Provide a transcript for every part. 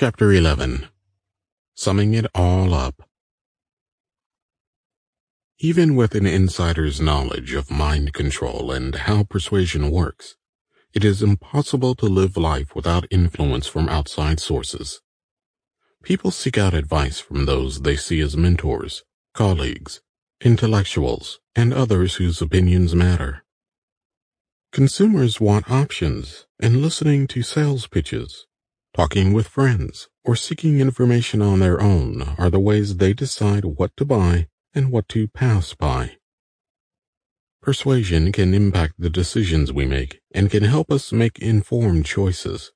Chapter 11 Summing It All Up Even with an insider's knowledge of mind control and how persuasion works, it is impossible to live life without influence from outside sources. People seek out advice from those they see as mentors, colleagues, intellectuals, and others whose opinions matter. Consumers want options, and listening to sales pitches, talking with friends, or seeking information on their own are the ways they decide what to buy and what to pass by. Persuasion can impact the decisions we make and can help us make informed choices,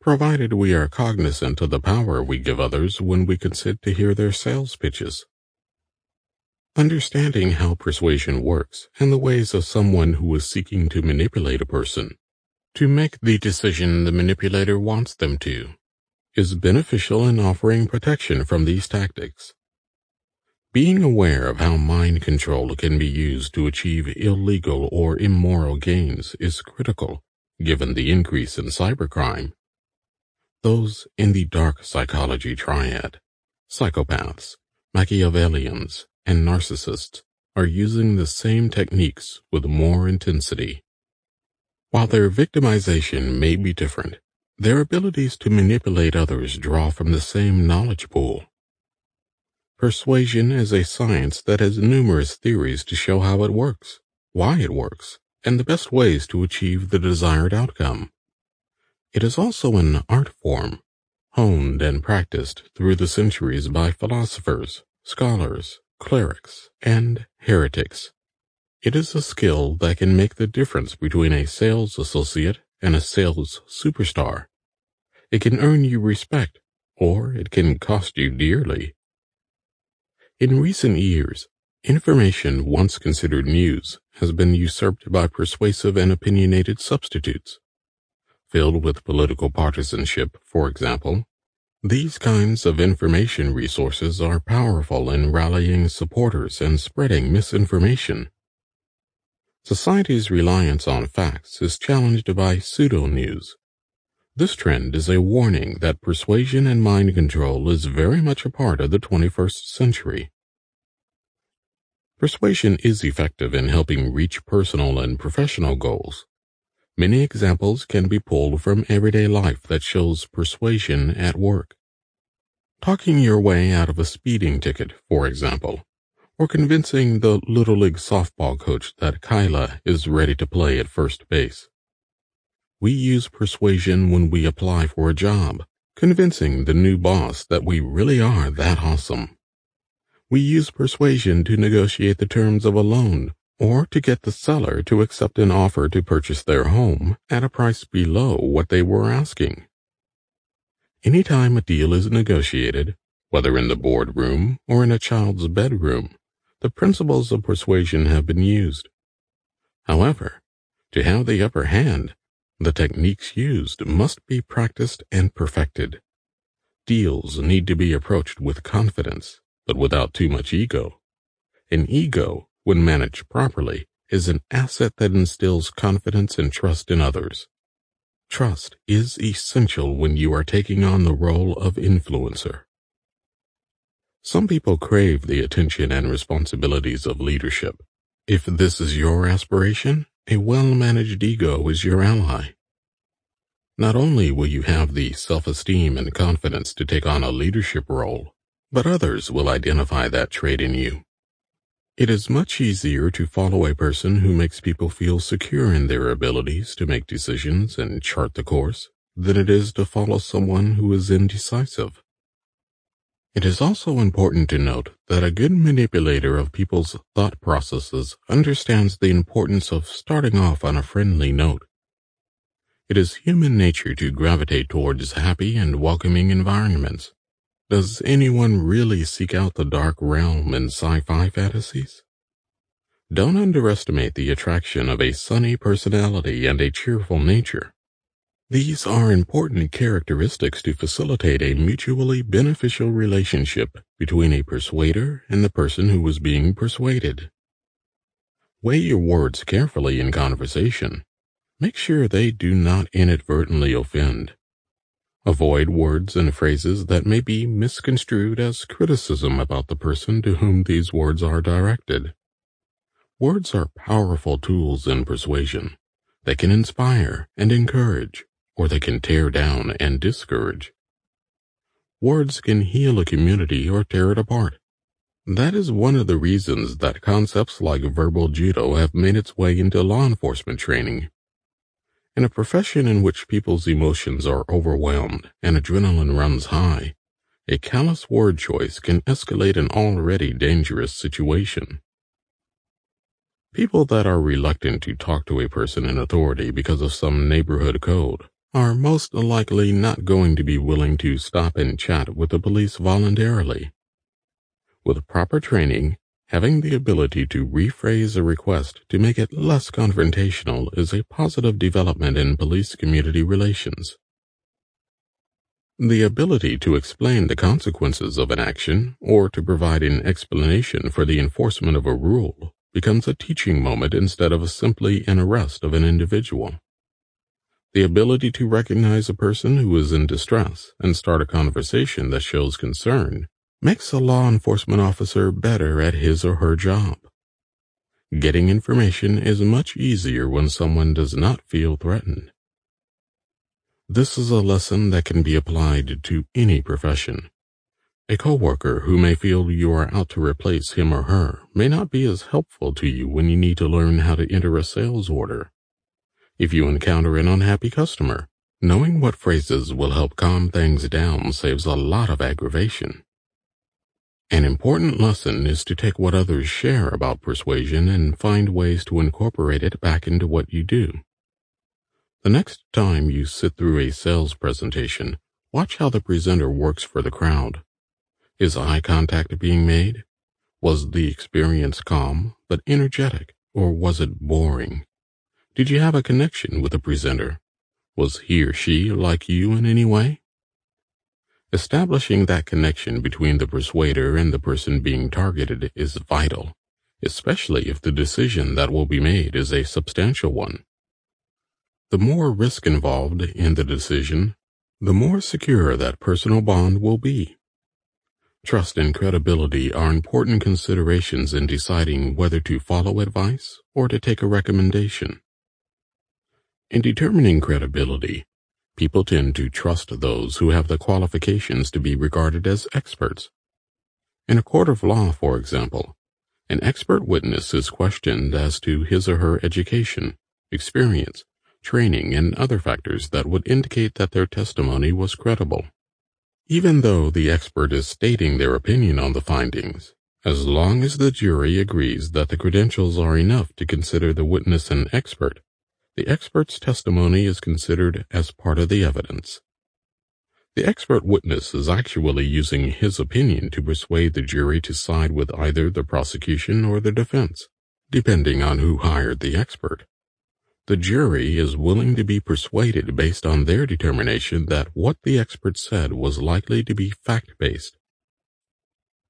provided we are cognizant of the power we give others when we consent to hear their sales pitches. Understanding how persuasion works and the ways of someone who is seeking to manipulate a person to make the decision the manipulator wants them to is beneficial in offering protection from these tactics. Being aware of how mind control can be used to achieve illegal or immoral gains is critical, given the increase in cybercrime. Those in the dark psychology triad, psychopaths, Machiavellians, and narcissists are using the same techniques with more intensity. While their victimization may be different, their abilities to manipulate others draw from the same knowledge pool. Persuasion is a science that has numerous theories to show how it works, why it works, and the best ways to achieve the desired outcome. It is also an art form, honed and practiced through the centuries by philosophers, scholars, clerics, and heretics. It is a skill that can make the difference between a sales associate and a sales superstar. It can earn you respect, or it can cost you dearly. In recent years, information once considered news has been usurped by persuasive and opinionated substitutes. Filled with political partisanship, for example, these kinds of information resources are powerful in rallying supporters and spreading misinformation. Society's reliance on facts is challenged by pseudo-news. This trend is a warning that persuasion and mind control is very much a part of the 21st century. Persuasion is effective in helping reach personal and professional goals. Many examples can be pulled from everyday life that shows persuasion at work. Talking your way out of a speeding ticket, for example, or convincing the Little League softball coach that Kyla is ready to play at first base. We use persuasion when we apply for a job, convincing the new boss that we really are that awesome. We use persuasion to negotiate the terms of a loan or to get the seller to accept an offer to purchase their home at a price below what they were asking. Anytime a deal is negotiated, whether in the boardroom or in a child's bedroom, the principles of persuasion have been used. However, to have the upper hand, the techniques used must be practiced and perfected. Deals need to be approached with confidence, but without too much ego. An ego, when managed properly, is an asset that instills confidence and trust in others. Trust is essential when you are taking on the role of influencer. Some people crave the attention and responsibilities of leadership. If this is your aspiration, a well-managed ego is your ally. Not only will you have the self-esteem and confidence to take on a leadership role, but others will identify that trait in you. It is much easier to follow a person who makes people feel secure in their abilities to make decisions and chart the course than it is to follow someone who is indecisive. It is also important to note that a good manipulator of people's thought processes understands the importance of starting off on a friendly note. It is human nature to gravitate towards happy and welcoming environments. Does anyone really seek out the dark realm in sci-fi fantasies? Don't underestimate the attraction of a sunny personality and a cheerful nature. These are important characteristics to facilitate a mutually beneficial relationship between a persuader and the person who is being persuaded. Weigh your words carefully in conversation. Make sure they do not inadvertently offend. Avoid words and phrases that may be misconstrued as criticism about the person to whom these words are directed. Words are powerful tools in persuasion. They can inspire and encourage, or they can tear down and discourage. Words can heal a community or tear it apart. That is one of the reasons that concepts like verbal judo have made its way into law enforcement training. In a profession in which people's emotions are overwhelmed and adrenaline runs high, a callous word choice can escalate an already dangerous situation. People that are reluctant to talk to a person in authority because of some neighborhood code are most likely not going to be willing to stop and chat with the police voluntarily. With proper training, having the ability to rephrase a request to make it less confrontational is a positive development in police community relations. The ability to explain the consequences of an action or to provide an explanation for the enforcement of a rule becomes a teaching moment instead of simply an arrest of an individual. The ability to recognize a person who is in distress and start a conversation that shows concern makes a law enforcement officer better at his or her job. Getting information is much easier when someone does not feel threatened. This is a lesson that can be applied to any profession. A coworker who may feel you are out to replace him or her may not be as helpful to you when you need to learn how to enter a sales order. If you encounter an unhappy customer, knowing what phrases will help calm things down saves a lot of aggravation. An important lesson is to take what others share about persuasion and find ways to incorporate it back into what you do. The next time you sit through a sales presentation, watch how the presenter works for the crowd. Is eye contact being made? Was the experience calm but energetic, or was it boring? Did you have a connection with the presenter? Was he or she like you in any way? Establishing that connection between the persuader and the person being targeted is vital, especially if the decision that will be made is a substantial one. The more risk involved in the decision, the more secure that personal bond will be. Trust and credibility are important considerations in deciding whether to follow advice or to take a recommendation. In determining credibility, people tend to trust those who have the qualifications to be regarded as experts. In a court of law, for example, an expert witness is questioned as to his or her education, experience, training, and other factors that would indicate that their testimony was credible. Even though the expert is stating their opinion on the findings, as long as the jury agrees that the credentials are enough to consider the witness an expert, the expert's testimony is considered as part of the evidence. The expert witness is actually using his opinion to persuade the jury to side with either the prosecution or the defense, depending on who hired the expert. The jury is willing to be persuaded based on their determination that what the expert said was likely to be fact-based.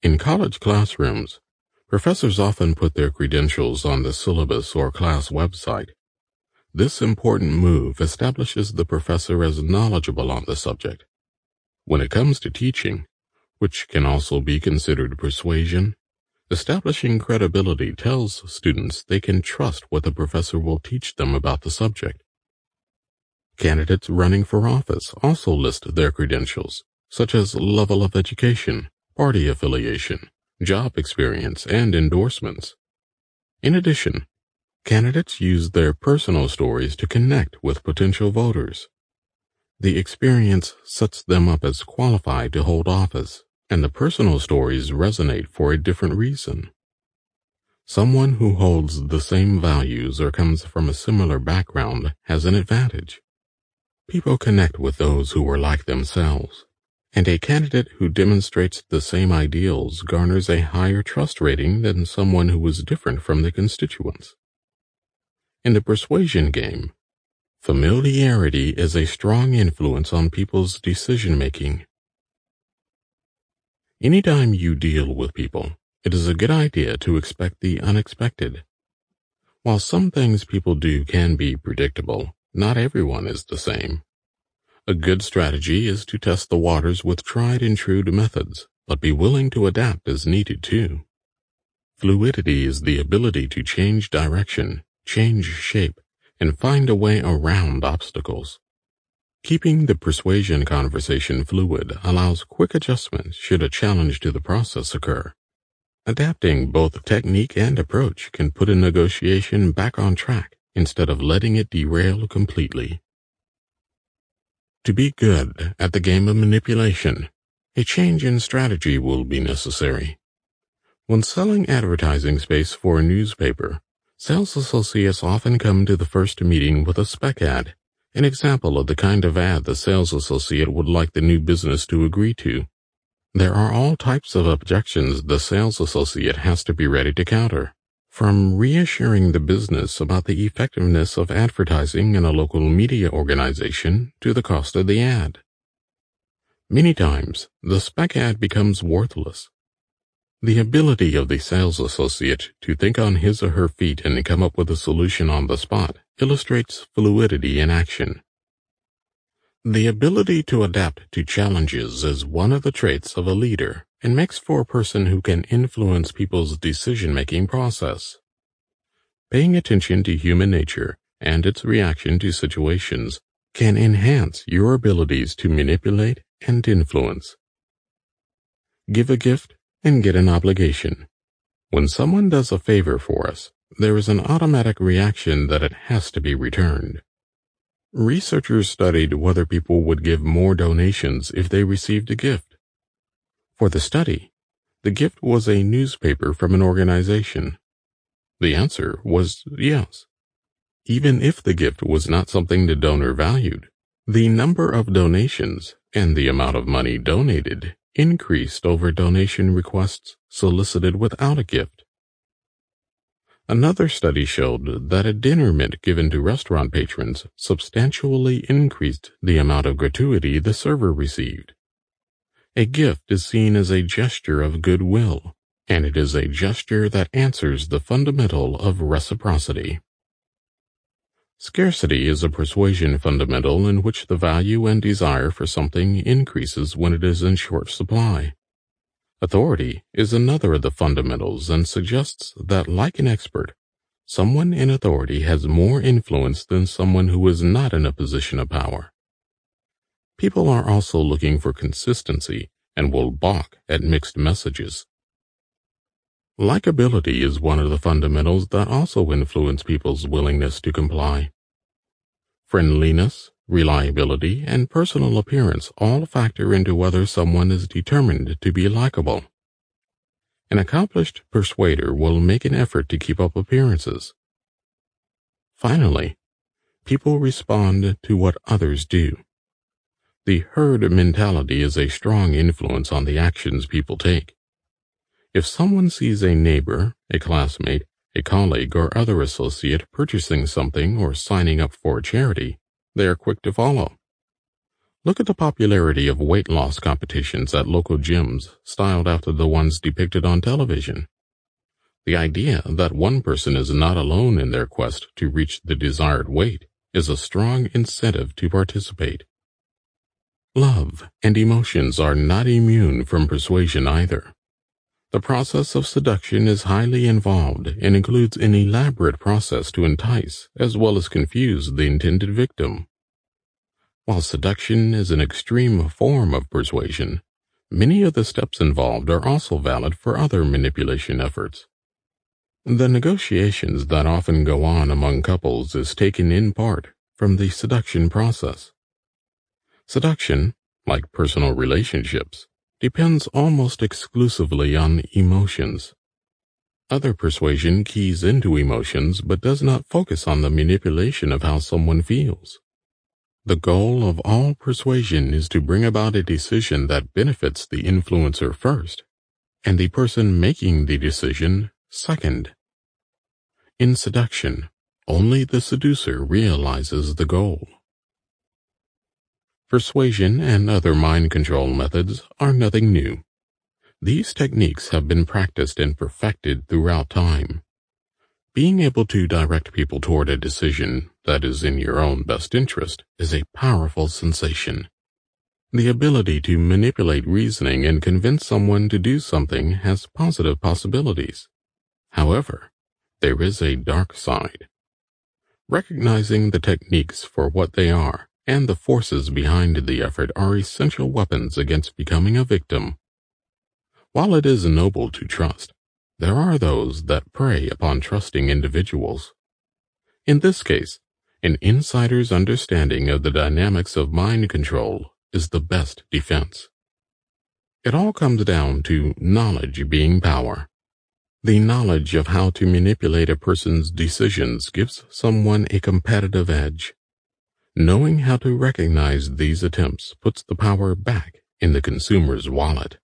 In college classrooms, professors often put their credentials on the syllabus or class website. This important move establishes the professor as knowledgeable on the subject. When it comes to teaching, which can also be considered persuasion, Establishing credibility tells students they can trust what the professor will teach them about the subject. Candidates running for office also list their credentials, such as level of education, party affiliation, job experience, and endorsements. In addition, candidates use their personal stories to connect with potential voters. The experience sets them up as qualified to hold office and the personal stories resonate for a different reason. Someone who holds the same values or comes from a similar background has an advantage. People connect with those who are like themselves, and a candidate who demonstrates the same ideals garners a higher trust rating than someone who is different from the constituents. In the persuasion game, familiarity is a strong influence on people's decision making Anytime you deal with people, it is a good idea to expect the unexpected. While some things people do can be predictable, not everyone is the same. A good strategy is to test the waters with tried and true methods, but be willing to adapt as needed too. Fluidity is the ability to change direction, change shape, and find a way around obstacles. Keeping the persuasion conversation fluid allows quick adjustments should a challenge to the process occur. Adapting both technique and approach can put a negotiation back on track instead of letting it derail completely. To be good at the game of manipulation, a change in strategy will be necessary. When selling advertising space for a newspaper, sales associates often come to the first meeting with a spec ad, an example of the kind of ad the sales associate would like the new business to agree to. There are all types of objections the sales associate has to be ready to counter. From reassuring the business about the effectiveness of advertising in a local media organization to the cost of the ad. Many times, the spec ad becomes worthless. The ability of the sales associate to think on his or her feet and come up with a solution on the spot illustrates fluidity in action. The ability to adapt to challenges is one of the traits of a leader and makes for a person who can influence people's decision-making process. Paying attention to human nature and its reaction to situations can enhance your abilities to manipulate and influence. Give a gift and get an obligation. When someone does a favor for us, there is an automatic reaction that it has to be returned. Researchers studied whether people would give more donations if they received a gift. For the study, the gift was a newspaper from an organization. The answer was yes. Even if the gift was not something the donor valued, the number of donations and the amount of money donated increased over donation requests solicited without a gift. Another study showed that a dinner mint given to restaurant patrons substantially increased the amount of gratuity the server received. A gift is seen as a gesture of goodwill, and it is a gesture that answers the fundamental of reciprocity. Scarcity is a persuasion fundamental in which the value and desire for something increases when it is in short supply. Authority is another of the fundamentals and suggests that, like an expert, someone in authority has more influence than someone who is not in a position of power. People are also looking for consistency and will balk at mixed messages. Likability is one of the fundamentals that also influence people's willingness to comply. Friendliness, reliability, and personal appearance all factor into whether someone is determined to be likable. An accomplished persuader will make an effort to keep up appearances. Finally, people respond to what others do. The herd mentality is a strong influence on the actions people take. If someone sees a neighbor, a classmate, a colleague, or other associate purchasing something or signing up for a charity, they are quick to follow. Look at the popularity of weight loss competitions at local gyms styled after the ones depicted on television. The idea that one person is not alone in their quest to reach the desired weight is a strong incentive to participate. Love and emotions are not immune from persuasion either. The process of seduction is highly involved and includes an elaborate process to entice as well as confuse the intended victim. While seduction is an extreme form of persuasion, many of the steps involved are also valid for other manipulation efforts. The negotiations that often go on among couples is taken in part from the seduction process. Seduction, like personal relationships, depends almost exclusively on emotions. Other persuasion keys into emotions but does not focus on the manipulation of how someone feels. The goal of all persuasion is to bring about a decision that benefits the influencer first, and the person making the decision second. In seduction, only the seducer realizes the goal. Persuasion and other mind control methods are nothing new. These techniques have been practiced and perfected throughout time. Being able to direct people toward a decision that is in your own best interest is a powerful sensation. The ability to manipulate reasoning and convince someone to do something has positive possibilities. However, there is a dark side. Recognizing the techniques for what they are and the forces behind the effort are essential weapons against becoming a victim. While it is noble to trust, there are those that prey upon trusting individuals. In this case, an insider's understanding of the dynamics of mind control is the best defense. It all comes down to knowledge being power. The knowledge of how to manipulate a person's decisions gives someone a competitive edge. Knowing how to recognize these attempts puts the power back in the consumer's wallet.